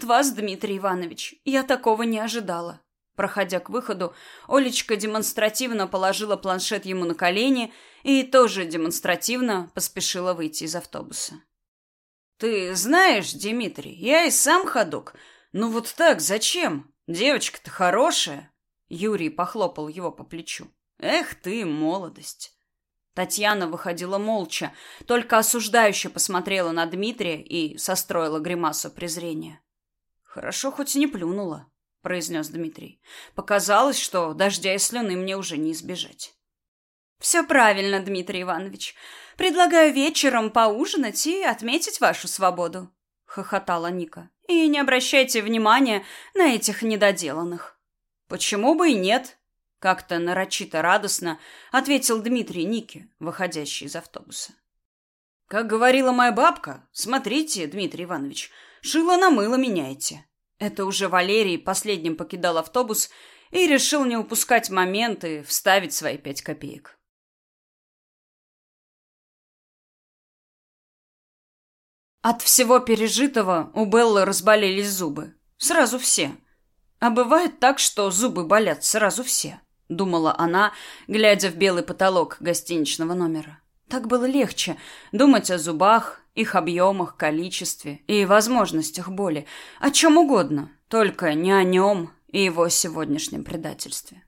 от вас, Дмитрий Иванович. Я такого не ожидала». Проходя к выходу, Олечка демонстративно положила планшет ему на колени и тоже демонстративно поспешила выйти из автобуса. «Ты знаешь, Дмитрий, я и сам ходок. Ну вот так зачем? Девочка-то хорошая». Юрий похлопал его по плечу. «Эх ты, молодость!» Татьяна выходила молча, только осуждающе посмотрела на Дмитрия и состроила гримасу презрения. «Хорошо, хоть не плюнула», — произнес Дмитрий. «Показалось, что дождя и слюны мне уже не избежать». «Все правильно, Дмитрий Иванович. Предлагаю вечером поужинать и отметить вашу свободу», — хохотала Ника. «И не обращайте внимания на этих недоделанных». «Почему бы и нет?» Как-то нарочито радостно ответил Дмитрий Нике, выходящий из автобуса. Как говорила моя бабка, смотрите, Дмитрий Иванович, шило на мыло меняете. Это уже Валерий последним покидал автобус и решил не упускать момент и вставить свои пять копеек. От всего пережитого у Беллы разболелись зубы. Сразу все. А бывает так, что зубы болят сразу все думала она, глядя в белый потолок гостиничного номера. Так было легче думать о зубах, их объемах, количестве и возможностях боли, о чем угодно, только не о нем и его сегодняшнем предательстве.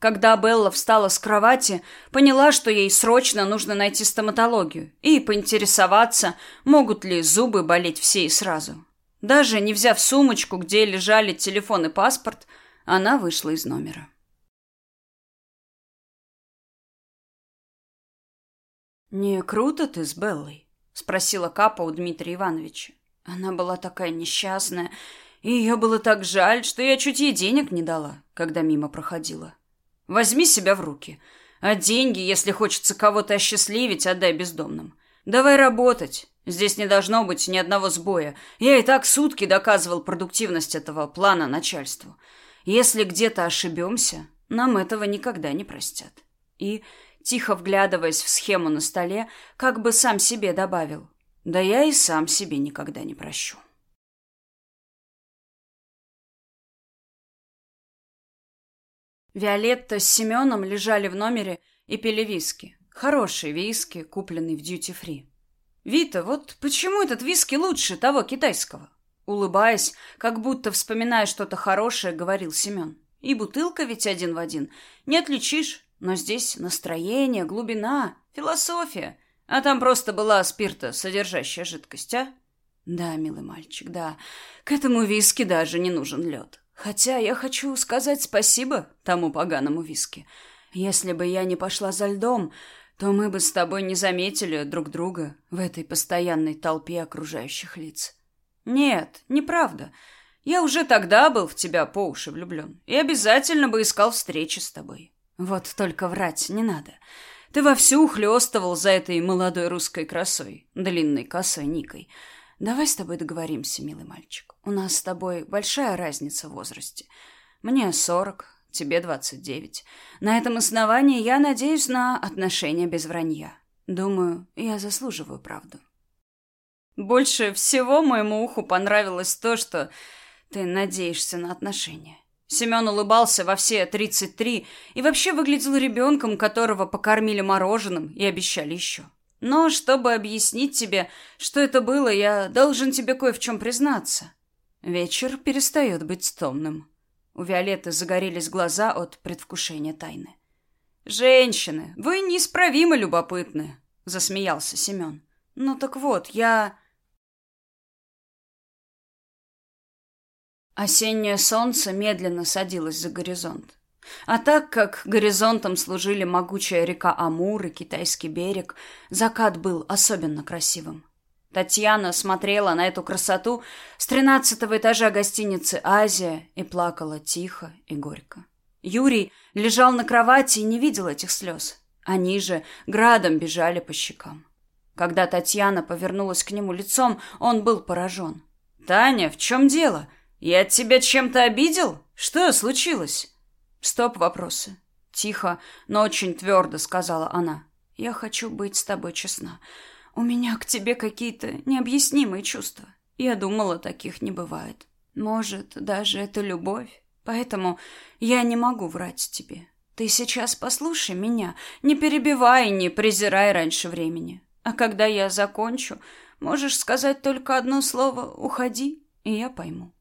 Когда Белла встала с кровати, поняла, что ей срочно нужно найти стоматологию и поинтересоваться, могут ли зубы болеть все и сразу. Даже не взяв сумочку, где лежали телефон и паспорт, она вышла из номера. «Не круто ты с Беллой?» — спросила Капа у Дмитрия Ивановича. Она была такая несчастная, и ее было так жаль, что я чуть ей денег не дала, когда мимо проходила. Возьми себя в руки. А деньги, если хочется кого-то осчастливить, отдай бездомным. Давай работать. Здесь не должно быть ни одного сбоя. Я и так сутки доказывал продуктивность этого плана начальству. Если где-то ошибемся, нам этого никогда не простят. И тихо вглядываясь в схему на столе, как бы сам себе добавил. Да я и сам себе никогда не прощу. Виолетта с Семеном лежали в номере и пили виски. Хорошие виски, купленные в дьюти-фри. «Вита, вот почему этот виски лучше того китайского?» Улыбаясь, как будто вспоминая что-то хорошее, говорил Семен. «И бутылка ведь один в один. Не отличишь. Но здесь настроение, глубина, философия. А там просто была спирта, содержащая жидкость, а? Да, милый мальчик, да. К этому виски даже не нужен лед. Хотя я хочу сказать спасибо тому поганому виски. Если бы я не пошла за льдом, то мы бы с тобой не заметили друг друга в этой постоянной толпе окружающих лиц. Нет, неправда. Я уже тогда был в тебя по уши влюблен и обязательно бы искал встречи с тобой. Вот только врать не надо. Ты вовсю ухлёстывал за этой молодой русской красой, длинной косой Никой. Давай с тобой договоримся, милый мальчик. У нас с тобой большая разница в возрасте. Мне сорок, тебе двадцать девять. На этом основании я надеюсь на отношения без вранья. Думаю, я заслуживаю правду. Больше всего моему уху понравилось то, что ты надеешься на отношения. Семен улыбался во все тридцать три и вообще выглядел ребенком, которого покормили мороженым и обещали еще. Но чтобы объяснить тебе, что это было, я должен тебе кое в чем признаться. Вечер перестает быть томным. У Виолетты загорелись глаза от предвкушения тайны. «Женщины, вы неисправимо любопытны», — засмеялся Семен. «Ну так вот, я...» Осеннее солнце медленно садилось за горизонт. А так как горизонтом служили могучая река Амур и китайский берег, закат был особенно красивым. Татьяна смотрела на эту красоту с тринадцатого этажа гостиницы «Азия» и плакала тихо и горько. Юрий лежал на кровати и не видел этих слез. Они же градом бежали по щекам. Когда Татьяна повернулась к нему лицом, он был поражен. «Таня, в чем дело?» «Я тебя чем-то обидел? Что случилось?» «Стоп вопросы». Тихо, но очень твердо сказала она. «Я хочу быть с тобой честна. У меня к тебе какие-то необъяснимые чувства. Я думала, таких не бывает. Может, даже это любовь. Поэтому я не могу врать тебе. Ты сейчас послушай меня, не перебивай, не презирай раньше времени. А когда я закончу, можешь сказать только одно слово «уходи», и я пойму.